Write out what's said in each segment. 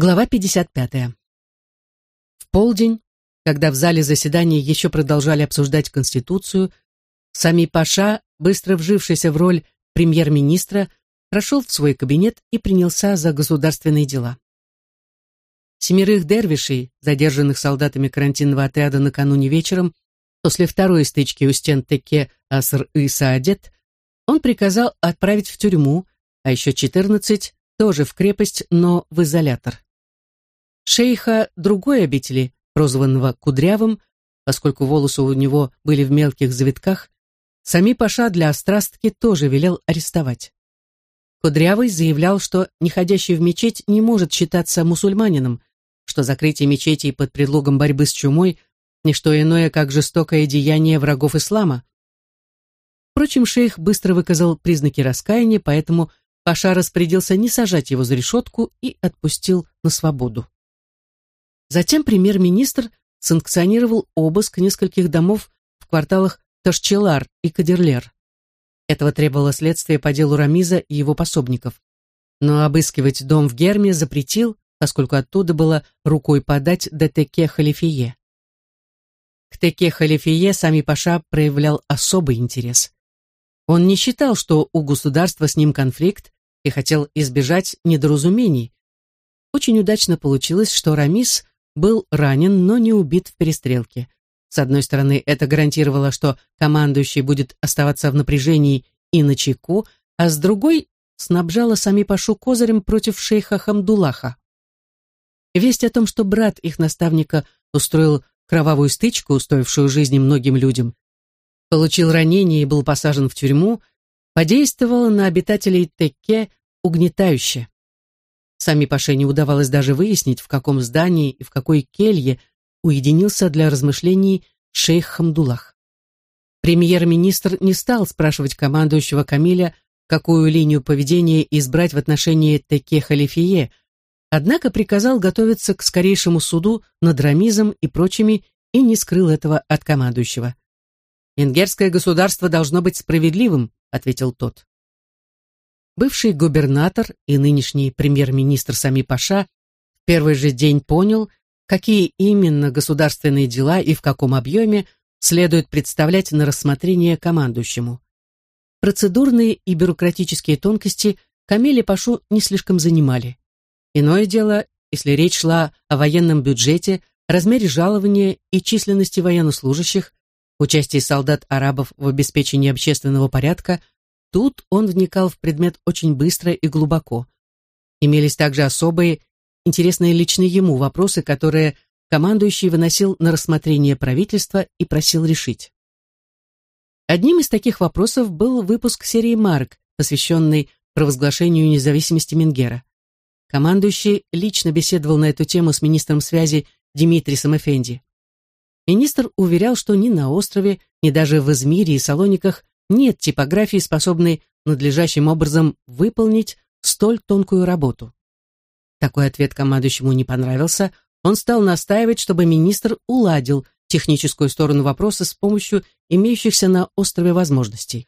Глава 55. В полдень, когда в зале заседаний еще продолжали обсуждать Конституцию, сами Паша, быстро вжившийся в роль премьер-министра, прошел в свой кабинет и принялся за государственные дела. Семерых дервишей, задержанных солдатами карантинного отряда накануне вечером, после второй стычки у стен Теке Аср и Саадет, он приказал отправить в тюрьму, а еще 14 тоже в крепость, но в изолятор шейха другой обители, прозванного Кудрявым, поскольку волосы у него были в мелких завитках, сами Паша для острастки тоже велел арестовать. Кудрявый заявлял, что неходящий в мечеть не может считаться мусульманином, что закрытие мечетей под предлогом борьбы с чумой – не что иное, как жестокое деяние врагов ислама. Впрочем, шейх быстро выказал признаки раскаяния, поэтому Паша распорядился не сажать его за решетку и отпустил на свободу. Затем премьер-министр санкционировал обыск нескольких домов в кварталах Ташчелар и Кадерлер. Этого требовало следствие по делу Рамиза и его пособников. Но обыскивать дом в Герме запретил, поскольку оттуда было рукой подать до Теке Халифие. К Теке Халифие сами Паша проявлял особый интерес. Он не считал, что у государства с ним конфликт и хотел избежать недоразумений. Очень удачно получилось, что Рамис был ранен, но не убит в перестрелке. С одной стороны, это гарантировало, что командующий будет оставаться в напряжении и на чеку, а с другой снабжало сами Пашу козырем против шейха Хамдулаха. Весть о том, что брат их наставника устроил кровавую стычку, стоившую жизни многим людям, получил ранение и был посажен в тюрьму, подействовала на обитателей Текке угнетающе. Сами Паше не удавалось даже выяснить, в каком здании и в какой келье уединился для размышлений шейх Хамдулах. Премьер-министр не стал спрашивать командующего Камиля, какую линию поведения избрать в отношении Теке Халифие, однако приказал готовиться к скорейшему суду над Рамизом и прочими и не скрыл этого от командующего. «Венгерское государство должно быть справедливым», — ответил тот. Бывший губернатор и нынешний премьер-министр Сами Паша в первый же день понял, какие именно государственные дела и в каком объеме следует представлять на рассмотрение командующему. Процедурные и бюрократические тонкости Камиле Пашу не слишком занимали. Иное дело, если речь шла о военном бюджете, размере жалования и численности военнослужащих, участии солдат-арабов в обеспечении общественного порядка – Тут он вникал в предмет очень быстро и глубоко. Имелись также особые, интересные лично ему вопросы, которые командующий выносил на рассмотрение правительства и просил решить. Одним из таких вопросов был выпуск серии «Марк», посвященный провозглашению независимости Менгера. Командующий лично беседовал на эту тему с министром связи Димитрисом Эфенди. Министр уверял, что ни на острове, ни даже в Измире и Салониках нет типографии, способной надлежащим образом выполнить столь тонкую работу. Такой ответ командующему не понравился, он стал настаивать, чтобы министр уладил техническую сторону вопроса с помощью имеющихся на острове возможностей.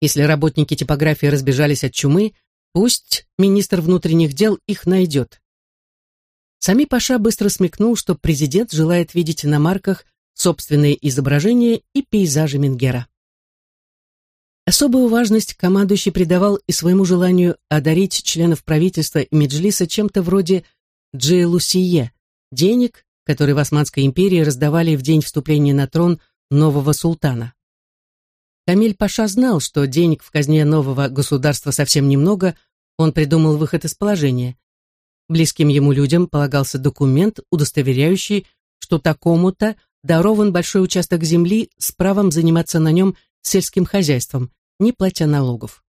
Если работники типографии разбежались от чумы, пусть министр внутренних дел их найдет. Сами Паша быстро смекнул, что президент желает видеть на марках собственные изображения и пейзажи Менгера. Особую важность командующий придавал и своему желанию одарить членов правительства и Меджлиса чем-то вроде джейлусие, денег, которые в Османской империи раздавали в день вступления на трон нового султана. Камиль Паша знал, что денег в казне нового государства совсем немного, он придумал выход из положения. Близким ему людям полагался документ, удостоверяющий, что такому-то дарован большой участок земли с правом заниматься на нем сельским хозяйством, не платя налогов.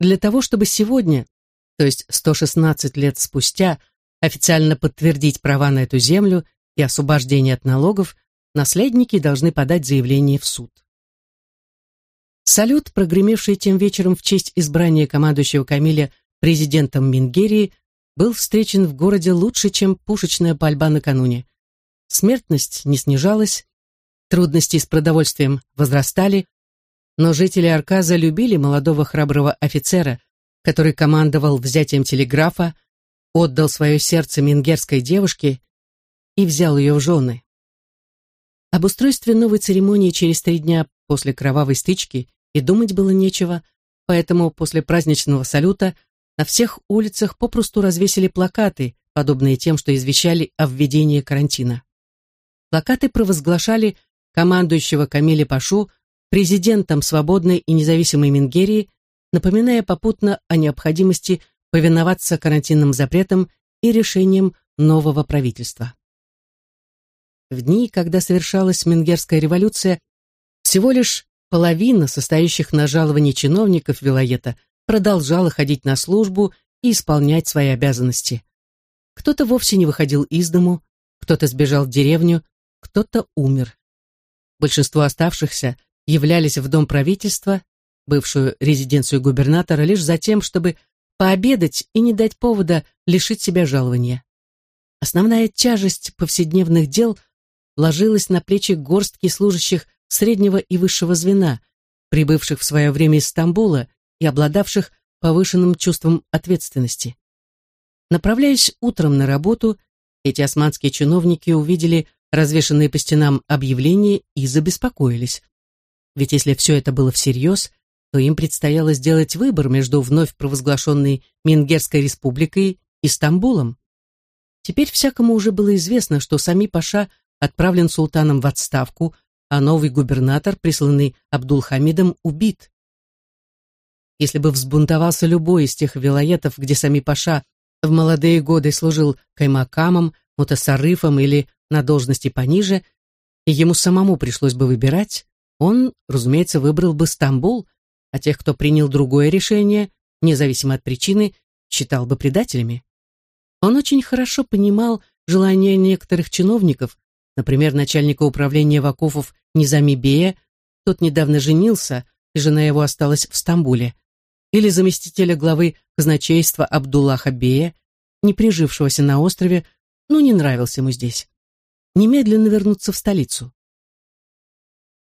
Для того, чтобы сегодня, то есть 116 лет спустя, официально подтвердить права на эту землю и освобождение от налогов, наследники должны подать заявление в суд. Салют, прогремевший тем вечером в честь избрания командующего Камиля президентом Мингерии, был встречен в городе лучше, чем пушечная пальба накануне. Смертность не снижалась, Трудности с продовольствием возрастали, но жители Арказа любили молодого храброго офицера, который командовал взятием телеграфа, отдал свое сердце мингерской девушке и взял ее в жены. Об устройстве новой церемонии через три дня после кровавой стычки и думать было нечего, поэтому после праздничного салюта на всех улицах попросту развесили плакаты, подобные тем, что извещали о введении карантина. Плакаты провозглашали командующего Камиля Пашу президентом свободной и независимой Мингерии, напоминая попутно о необходимости повиноваться карантинным запретам и решениям нового правительства. В дни, когда совершалась Мингерская революция, всего лишь половина состоящих на жаловании чиновников Вилоета продолжала ходить на службу и исполнять свои обязанности. Кто-то вовсе не выходил из дому, кто-то сбежал в деревню, кто-то умер. Большинство оставшихся являлись в дом правительства, бывшую резиденцию губернатора, лишь за тем, чтобы пообедать и не дать повода лишить себя жалования. Основная тяжесть повседневных дел ложилась на плечи горстки служащих среднего и высшего звена, прибывших в свое время из Стамбула и обладавших повышенным чувством ответственности. Направляясь утром на работу, эти османские чиновники увидели развешанные по стенам объявления и забеспокоились. Ведь если все это было всерьез, то им предстояло сделать выбор между вновь провозглашенной Мингерской республикой и Стамбулом. Теперь всякому уже было известно, что сами Паша отправлен султаном в отставку, а новый губернатор, присланный Абдулхамидом, убит. Если бы взбунтовался любой из тех вилоетов, где сами Паша в молодые годы служил каймакамом, мутасарыфом или на должности пониже, и ему самому пришлось бы выбирать, он, разумеется, выбрал бы Стамбул, а тех, кто принял другое решение, независимо от причины, считал бы предателями. Он очень хорошо понимал желания некоторых чиновников, например, начальника управления Вакуфов Низами Бея, тот недавно женился, и жена его осталась в Стамбуле, или заместителя главы казначейства Абдуллаха Бея, не прижившегося на острове, но не нравился ему здесь. Немедленно вернуться в столицу.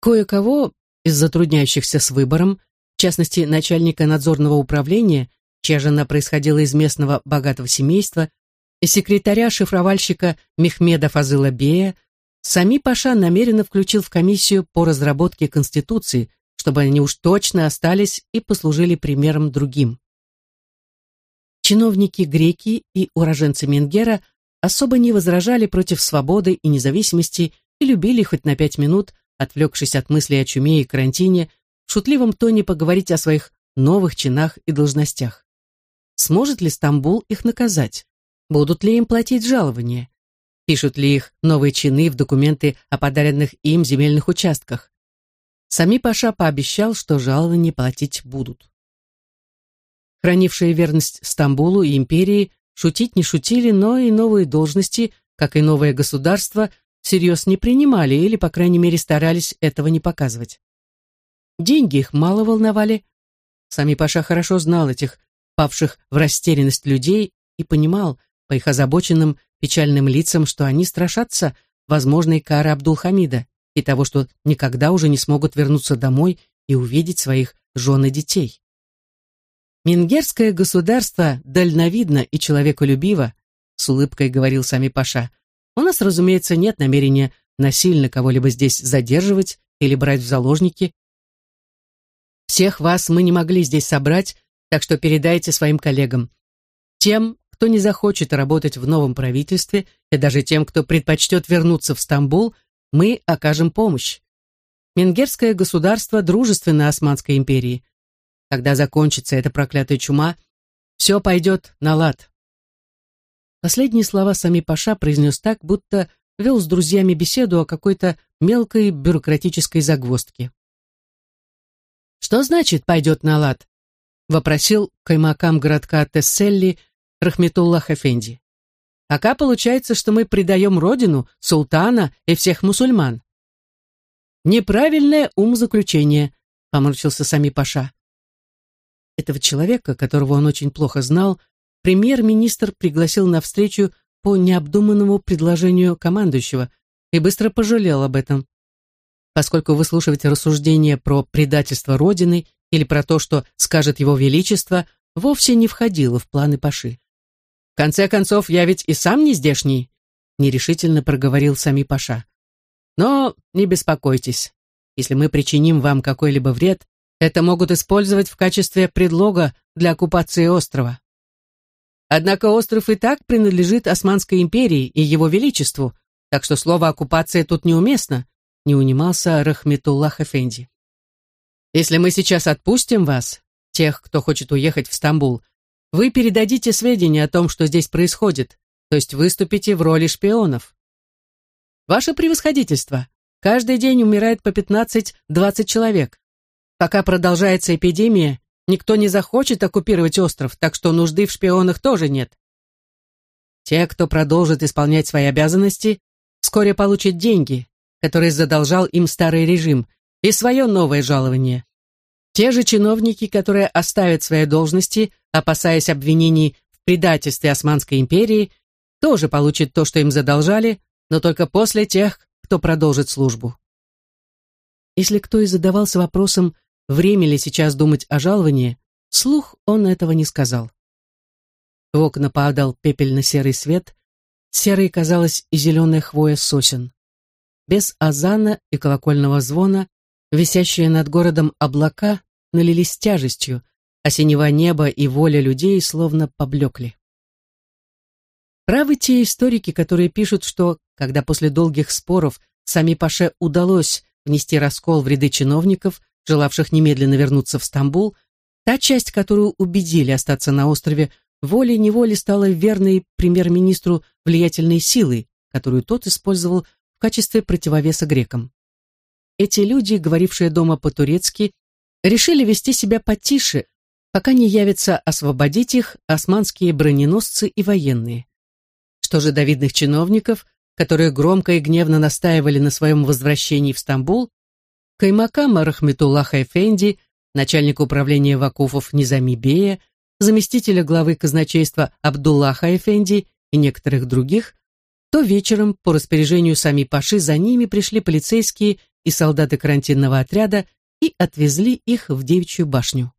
Кое-кого из затрудняющихся с выбором, в частности, начальника надзорного управления, чья жена происходила из местного богатого семейства, и секретаря-шифровальщика Мехмеда Фазыла Бея, Сами Паша намеренно включил в комиссию по разработке Конституции, чтобы они уж точно остались и послужили примером другим. Чиновники греки и уроженцы Менгера особо не возражали против свободы и независимости и любили хоть на пять минут, отвлекшись от мыслей о чуме и карантине, в шутливом тоне поговорить о своих новых чинах и должностях. Сможет ли Стамбул их наказать? Будут ли им платить жалования? Пишут ли их новые чины в документы о подаренных им земельных участках? Сами Паша пообещал, что жалования платить будут. Хранившие верность Стамбулу и империи шутить не шутили, но и новые должности, как и новое государство, всерьез не принимали или, по крайней мере, старались этого не показывать. Деньги их мало волновали. Сами Паша хорошо знал этих павших в растерянность людей и понимал по их озабоченным печальным лицам, что они страшатся возможной кары Абдулхамида и того, что никогда уже не смогут вернуться домой и увидеть своих жен и детей. Мингерское государство дальновидно и человеколюбиво, с улыбкой говорил сами Паша. У нас, разумеется, нет намерения насильно кого-либо здесь задерживать или брать в заложники. Всех вас мы не могли здесь собрать, так что передайте своим коллегам. Тем, кто не захочет работать в новом правительстве, и даже тем, кто предпочтет вернуться в Стамбул, мы окажем помощь. Менгерское государство дружественно Османской империи. Когда закончится эта проклятая чума, все пойдет на лад. Последние слова сами Паша произнес так, будто вел с друзьями беседу о какой-то мелкой бюрократической загвоздке. «Что значит «пойдет на лад»?» — вопросил каймакам городка Тесселли Рахметуллах Эфенди. Пока получается, что мы предаем родину, султана и всех мусульман. Неправильное умозаключение, поморщился сами Паша. Этого человека, которого он очень плохо знал, премьер-министр пригласил на встречу по необдуманному предложению командующего и быстро пожалел об этом. Поскольку выслушивать рассуждения про предательство Родины или про то, что скажет его величество, вовсе не входило в планы Паши. В конце концов, я ведь и сам не здешний, нерешительно проговорил сами Паша. Но не беспокойтесь. Если мы причиним вам какой-либо вред, это могут использовать в качестве предлога для оккупации острова. Однако остров и так принадлежит Османской империи и его величеству, так что слово «оккупация» тут неуместно, не унимался Рахметуллах Эфенди. Если мы сейчас отпустим вас, тех, кто хочет уехать в Стамбул, вы передадите сведения о том, что здесь происходит, то есть выступите в роли шпионов. Ваше превосходительство, каждый день умирает по 15-20 человек. Пока продолжается эпидемия, никто не захочет оккупировать остров, так что нужды в шпионах тоже нет. Те, кто продолжит исполнять свои обязанности, вскоре получат деньги, которые задолжал им старый режим, и свое новое жалование. Те же чиновники, которые оставят свои должности, опасаясь обвинений в предательстве Османской империи, тоже получат то, что им задолжали, но только после тех, кто продолжит службу. Если кто и задавался вопросом, время ли сейчас думать о жаловании, слух он этого не сказал. В окна падал пепельно-серый свет, серой казалась и зеленая хвоя сосен. Без азана и колокольного звона висящие над городом облака налились тяжестью, а синего неба и воля людей словно поблекли. Правы те историки, которые пишут, что, когда после долгих споров сами Паше удалось внести раскол в ряды чиновников, желавших немедленно вернуться в Стамбул, та часть, которую убедили остаться на острове, волей-неволей стала верной премьер-министру влиятельной силой, которую тот использовал в качестве противовеса грекам. Эти люди, говорившие дома по-турецки, решили вести себя потише, пока не явятся освободить их османские броненосцы и военные. Что же до видных чиновников, которые громко и гневно настаивали на своем возвращении в Стамбул, Каймакама Рахметуллаха Эфенди, начальника управления Вакуфов Низами Бея, заместителя главы казначейства Абдуллаха Эфенди и некоторых других, то вечером по распоряжению сами Паши за ними пришли полицейские и солдаты карантинного отряда и отвезли их в девичью башню.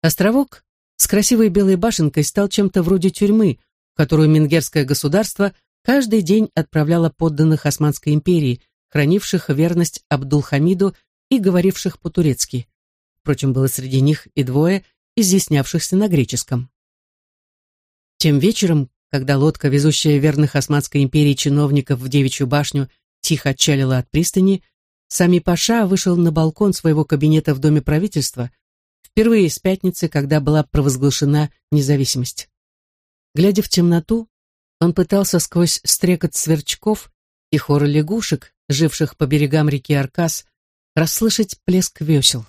Островок с красивой белой башенкой стал чем-то вроде тюрьмы, в которую Менгерское государство каждый день отправляло подданных Османской империи, хранивших верность Абдулхамиду и говоривших по-турецки. Впрочем, было среди них и двое, изъяснявшихся на греческом. Тем вечером, когда лодка, везущая верных Османской империи чиновников в девичью башню, тихо отчалила от пристани, Сами Паша вышел на балкон своего кабинета в Доме правительства впервые с пятницы, когда была провозглашена независимость. Глядя в темноту, он пытался сквозь стрекот сверчков и хор лягушек, живших по берегам реки Аркас, расслышать плеск весел.